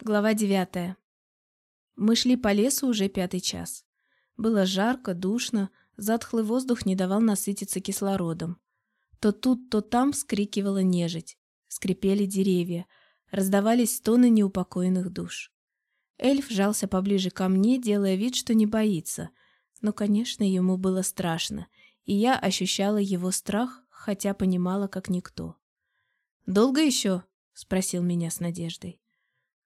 Глава девятая. Мы шли по лесу уже пятый час. Было жарко, душно, затхлый воздух не давал насытиться кислородом. То тут, то там скрикивала нежить, скрипели деревья, раздавались стоны неупокоенных душ. Эльф жался поближе ко мне, делая вид, что не боится. Но, конечно, ему было страшно, и я ощущала его страх, хотя понимала, как никто. «Долго еще?» — спросил меня с надеждой.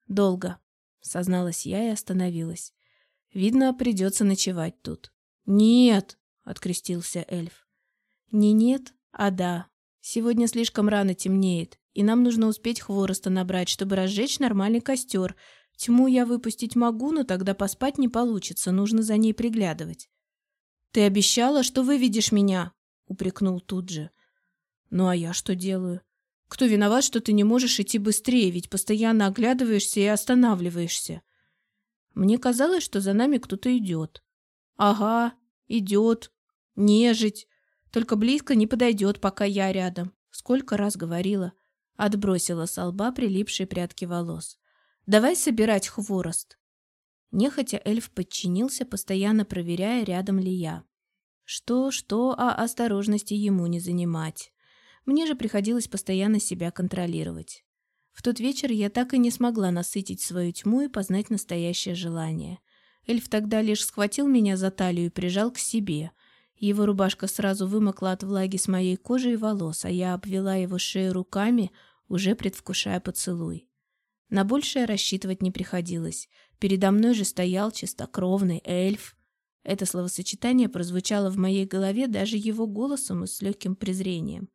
«Долго», — созналась я и остановилась. «Видно, придется ночевать тут». «Нет», — открестился эльф. «Не нет, а да. Сегодня слишком рано темнеет, и нам нужно успеть хвороста набрать, чтобы разжечь нормальный костер. Тьму я выпустить могу, но тогда поспать не получится, нужно за ней приглядывать». «Ты обещала, что выведешь меня?» — упрекнул тут же. «Ну а я что делаю? Кто виноват, что ты не можешь идти быстрее, ведь постоянно оглядываешься и останавливаешься? Мне казалось, что за нами кто-то идет. Ага, идет. Нежить. Только близко не подойдет, пока я рядом. Сколько раз говорила. Отбросила с лба прилипшие прядки волос. Давай собирать хворост. Нехотя эльф подчинился, постоянно проверяя, рядом ли я. Что-что, а осторожности ему не занимать. Мне же приходилось постоянно себя контролировать. В тот вечер я так и не смогла насытить свою тьму и познать настоящее желание. Эльф тогда лишь схватил меня за талию и прижал к себе. Его рубашка сразу вымокла от влаги с моей кожи и волос, а я обвела его шею руками, уже предвкушая поцелуй. На большее рассчитывать не приходилось. Передо мной же стоял чистокровный эльф. Это словосочетание прозвучало в моей голове даже его голосом и с легким презрением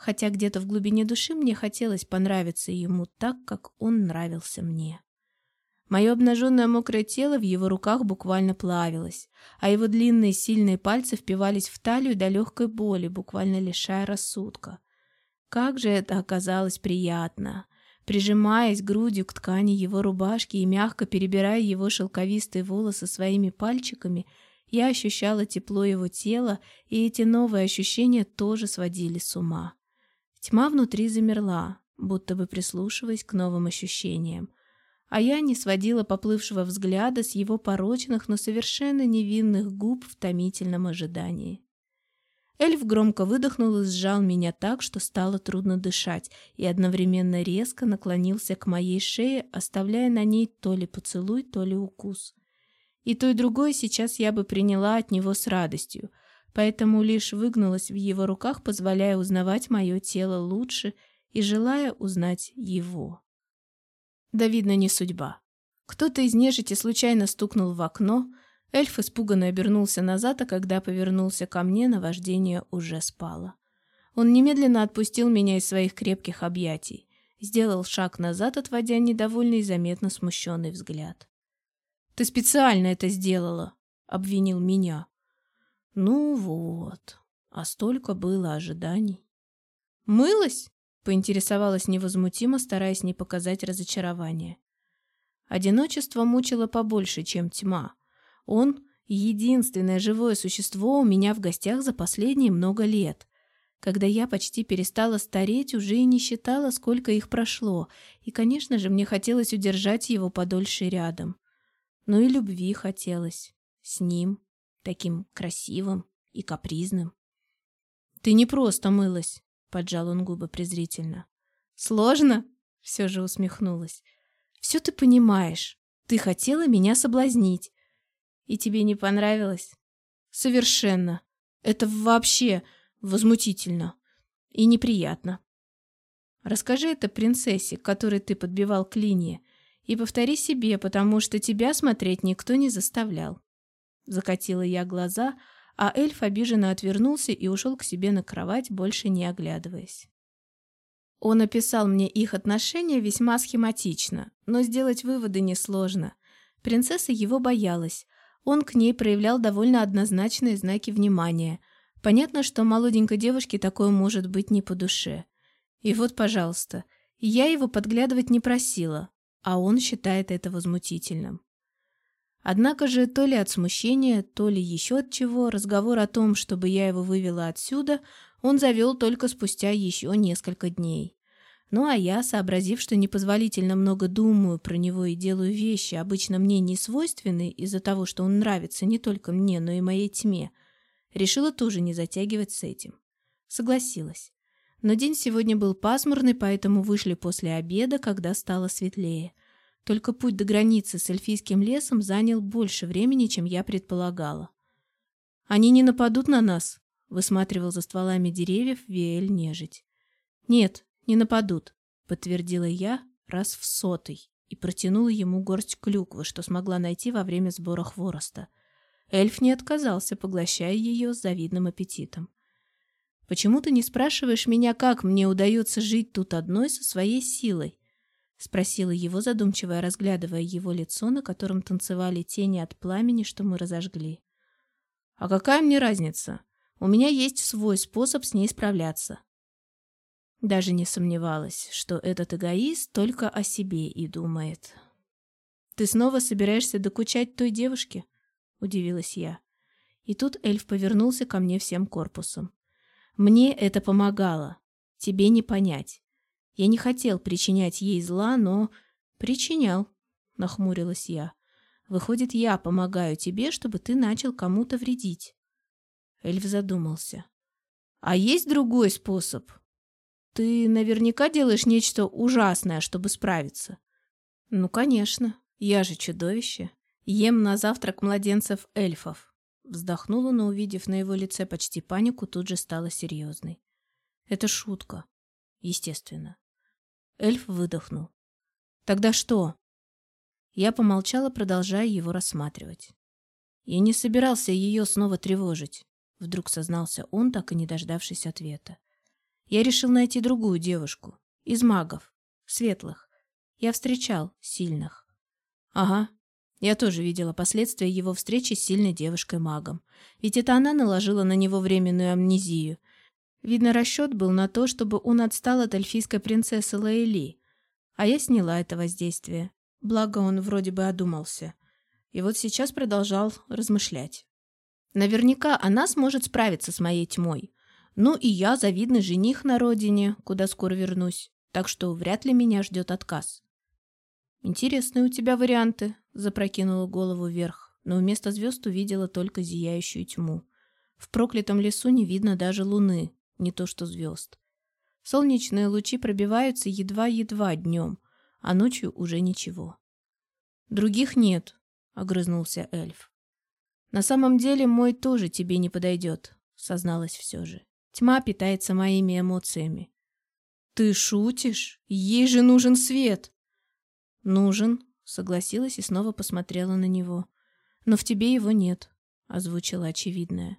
хотя где-то в глубине души мне хотелось понравиться ему так, как он нравился мне. Мое обнаженное мокрое тело в его руках буквально плавилось, а его длинные сильные пальцы впивались в талию до легкой боли, буквально лишая рассудка. Как же это оказалось приятно! Прижимаясь грудью к ткани его рубашки и мягко перебирая его шелковистые волосы своими пальчиками, я ощущала тепло его тела, и эти новые ощущения тоже сводили с ума. Тьма внутри замерла, будто бы прислушиваясь к новым ощущениям. А я не сводила поплывшего взгляда с его порочных, но совершенно невинных губ в томительном ожидании. Эльф громко выдохнул и сжал меня так, что стало трудно дышать, и одновременно резко наклонился к моей шее, оставляя на ней то ли поцелуй, то ли укус. И то, и другое сейчас я бы приняла от него с радостью, поэтому лишь выгнулась в его руках, позволяя узнавать мое тело лучше и желая узнать его. Да, видно, не судьба. Кто-то из нежити случайно стукнул в окно, эльф испуганно обернулся назад, а когда повернулся ко мне, наваждение уже спало. Он немедленно отпустил меня из своих крепких объятий, сделал шаг назад, отводя недовольный и заметно смущенный взгляд. «Ты специально это сделала», — обвинил меня. Ну вот, а столько было ожиданий. «Мылась?» — поинтересовалась невозмутимо, стараясь не показать разочарование. Одиночество мучило побольше, чем тьма. Он — единственное живое существо у меня в гостях за последние много лет. Когда я почти перестала стареть, уже и не считала, сколько их прошло, и, конечно же, мне хотелось удержать его подольше рядом. Но и любви хотелось. С ним таким красивым и капризным. «Ты не просто мылась», — поджал он губы презрительно. «Сложно?» — все же усмехнулась. «Все ты понимаешь. Ты хотела меня соблазнить. И тебе не понравилось?» «Совершенно. Это вообще возмутительно и неприятно. Расскажи это принцессе, которой ты подбивал клинья, и повтори себе, потому что тебя смотреть никто не заставлял. Закатила я глаза, а эльф обиженно отвернулся и ушел к себе на кровать, больше не оглядываясь. Он описал мне их отношения весьма схематично, но сделать выводы несложно. Принцесса его боялась. Он к ней проявлял довольно однозначные знаки внимания. Понятно, что молоденькой девушке такое может быть не по душе. И вот, пожалуйста, я его подглядывать не просила, а он считает это возмутительным. Однако же то ли от смущения, то ли еще от чего, разговор о том, чтобы я его вывела отсюда, он завел только спустя еще несколько дней. Ну а я, сообразив, что непозволительно много думаю про него и делаю вещи, обычно мне не свойственные из-за того, что он нравится не только мне, но и моей тьме, решила тоже не затягивать с этим. Согласилась. Но день сегодня был пасмурный, поэтому вышли после обеда, когда стало светлее. Только путь до границы с эльфийским лесом занял больше времени, чем я предполагала. «Они не нападут на нас?» — высматривал за стволами деревьев Виэль нежить. «Нет, не нападут», — подтвердила я раз в сотый и протянула ему горсть клюквы, что смогла найти во время сбора хвороста. Эльф не отказался, поглощая ее с завидным аппетитом. «Почему ты не спрашиваешь меня, как мне удается жить тут одной со своей силой?» — спросила его, задумчиво разглядывая его лицо, на котором танцевали тени от пламени, что мы разожгли. «А какая мне разница? У меня есть свой способ с ней справляться». Даже не сомневалась, что этот эгоист только о себе и думает. «Ты снова собираешься докучать той девушке?» — удивилась я. И тут эльф повернулся ко мне всем корпусом. Мне это помогало. Тебе не понять. Я не хотел причинять ей зла, но... Причинял, нахмурилась я. Выходит, я помогаю тебе, чтобы ты начал кому-то вредить. Эльф задумался. А есть другой способ? Ты наверняка делаешь нечто ужасное, чтобы справиться. Ну, конечно. Я же чудовище. Ем на завтрак младенцев эльфов. Вздохнула, но, увидев на его лице почти панику, тут же стала серьезной. Это шутка. Естественно. Эльф выдохнул. Тогда что? Я помолчала, продолжая его рассматривать. Я не собирался ее снова тревожить. Вдруг сознался он, так и не дождавшись ответа. Я решил найти другую девушку. Из магов. Светлых. Я встречал сильных. Ага, я тоже видела последствия его встречи с сильной девушкой-магом. Ведь это она наложила на него временную амнезию. Видно, расчет был на то, чтобы он отстал от эльфийской принцессы Лаэли. А я сняла это воздействие. Благо, он вроде бы одумался. И вот сейчас продолжал размышлять. Наверняка она сможет справиться с моей тьмой. Ну и я завидный жених на родине, куда скоро вернусь. Так что вряд ли меня ждет отказ. «Интересные у тебя варианты», — запрокинула голову вверх, но вместо звезд увидела только зияющую тьму. В проклятом лесу не видно даже луны, не то что звезд. Солнечные лучи пробиваются едва-едва днем, а ночью уже ничего. «Других нет», — огрызнулся эльф. «На самом деле мой тоже тебе не подойдет», — созналась все же. «Тьма питается моими эмоциями». «Ты шутишь? Ей же нужен свет!» «Нужен», — согласилась и снова посмотрела на него. «Но в тебе его нет», — озвучила очевидное.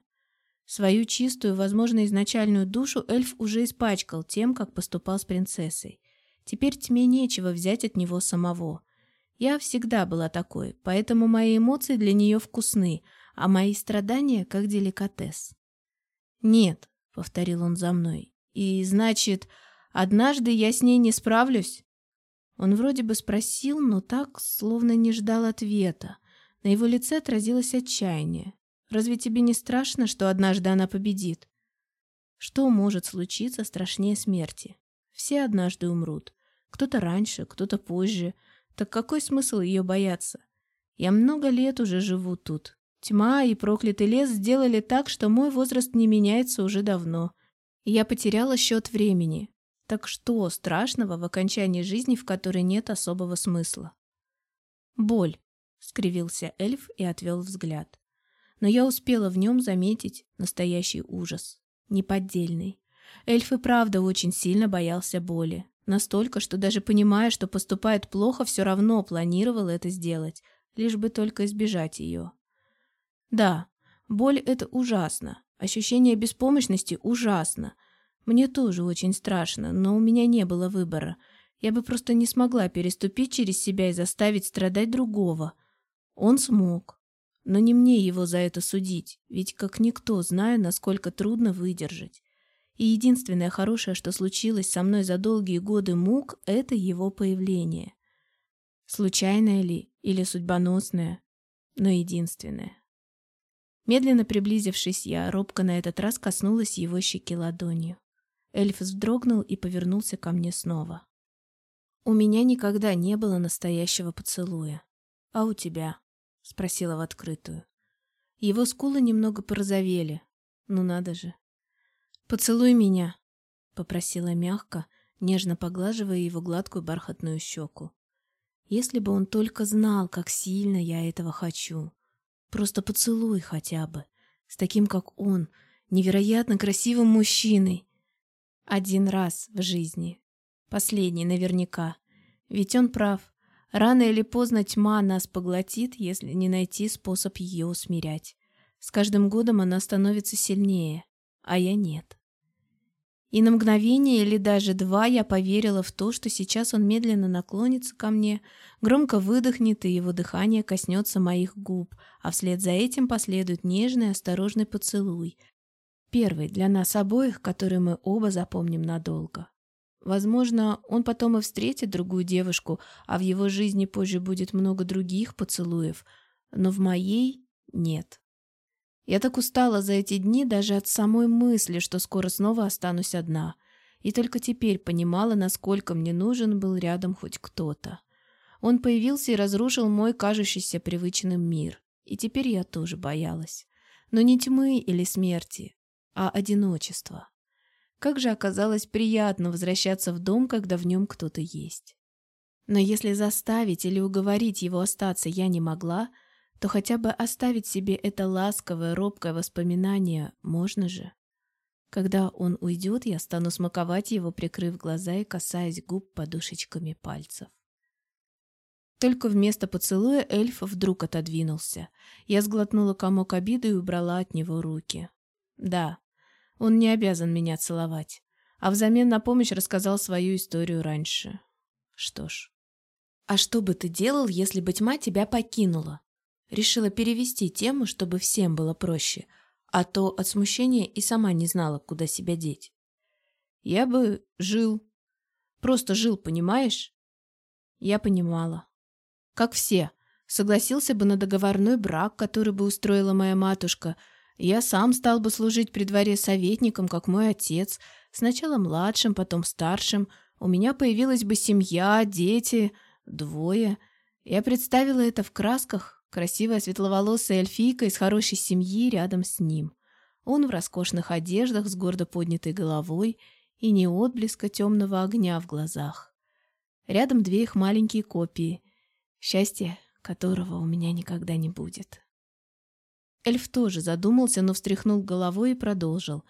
Свою чистую, возможно, изначальную душу эльф уже испачкал тем, как поступал с принцессой. Теперь тьме нечего взять от него самого. Я всегда была такой, поэтому мои эмоции для нее вкусны, а мои страдания как деликатес. «Нет», — повторил он за мной, — «и, значит, однажды я с ней не справлюсь?» Он вроде бы спросил, но так, словно не ждал ответа. На его лице отразилось отчаяние. «Разве тебе не страшно, что однажды она победит?» Что может случиться страшнее смерти? Все однажды умрут. Кто-то раньше, кто-то позже. Так какой смысл ее бояться? Я много лет уже живу тут. Тьма и проклятый лес сделали так, что мой возраст не меняется уже давно. Я потеряла счет времени. Так что страшного в окончании жизни, в которой нет особого смысла? «Боль», — скривился эльф и отвел взгляд. Но я успела в нем заметить настоящий ужас. Неподдельный. Эльф и правда очень сильно боялся боли. Настолько, что даже понимая, что поступает плохо, все равно планировал это сделать, лишь бы только избежать ее. Да, боль — это ужасно. Ощущение беспомощности ужасно. Мне тоже очень страшно, но у меня не было выбора. Я бы просто не смогла переступить через себя и заставить страдать другого. Он смог. Но не мне его за это судить, ведь как никто знаю, насколько трудно выдержать. И единственное хорошее, что случилось со мной за долгие годы мук, это его появление. Случайное ли или судьбоносное, но единственное. Медленно приблизившись, я робко на этот раз коснулась его щеки ладонью. Эльф вздрогнул и повернулся ко мне снова. «У меня никогда не было настоящего поцелуя. А у тебя?» — спросила в открытую. Его скулы немного порозовели. Ну надо же. «Поцелуй меня», — попросила мягко, нежно поглаживая его гладкую бархатную щеку. Если бы он только знал, как сильно я этого хочу. Просто поцелуй хотя бы. С таким, как он, невероятно красивым мужчиной. Один раз в жизни. Последний наверняка. Ведь он прав. Рано или поздно тьма нас поглотит, если не найти способ ее усмирять. С каждым годом она становится сильнее, а я нет. И на мгновение или даже два я поверила в то, что сейчас он медленно наклонится ко мне, громко выдохнет, и его дыхание коснется моих губ, а вслед за этим последует нежный осторожный поцелуй. Первый для нас обоих, который мы оба запомним надолго. Возможно, он потом и встретит другую девушку, а в его жизни позже будет много других поцелуев, но в моей нет. Я так устала за эти дни даже от самой мысли, что скоро снова останусь одна. И только теперь понимала, насколько мне нужен был рядом хоть кто-то. Он появился и разрушил мой кажущийся привычным мир. И теперь я тоже боялась. Но не тьмы или смерти, а одиночества. Как же оказалось приятно возвращаться в дом, когда в нем кто-то есть. Но если заставить или уговорить его остаться я не могла, то хотя бы оставить себе это ласковое, робкое воспоминание можно же. Когда он уйдет, я стану смаковать его, прикрыв глаза и касаясь губ подушечками пальцев. Только вместо поцелуя эльф вдруг отодвинулся. Я сглотнула комок обиды и убрала от него руки. Да, он не обязан меня целовать, а взамен на помощь рассказал свою историю раньше. Что ж. «А что бы ты делал, если бы тьма тебя покинула?» Решила перевести тему, чтобы всем было проще, а то от смущения и сама не знала, куда себя деть. Я бы жил. Просто жил, понимаешь? Я понимала. Как все. Согласился бы на договорной брак, который бы устроила моя матушка. Я сам стал бы служить при дворе советником, как мой отец. Сначала младшим, потом старшим. У меня появилась бы семья, дети, двое. Я представила это в красках, Красивая светловолосая эльфийка из хорошей семьи рядом с ним. Он в роскошных одеждах с гордо поднятой головой и не отблеска темного огня в глазах. Рядом две их маленькие копии, счастье которого у меня никогда не будет. Эльф тоже задумался, но встряхнул головой и продолжил.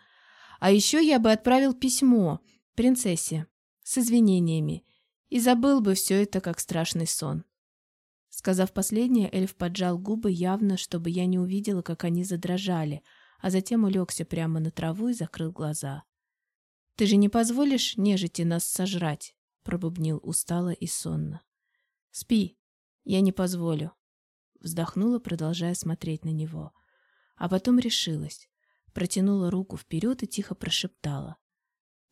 А еще я бы отправил письмо принцессе с извинениями и забыл бы все это как страшный сон. Сказав последнее, эльф поджал губы явно, чтобы я не увидела, как они задрожали, а затем улегся прямо на траву и закрыл глаза. «Ты же не позволишь нежити нас сожрать?» — пробубнил устало и сонно. «Спи, я не позволю», — вздохнула, продолжая смотреть на него. А потом решилась, протянула руку вперед и тихо прошептала.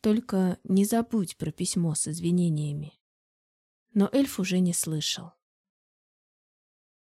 «Только не забудь про письмо с извинениями». Но эльф уже не слышал.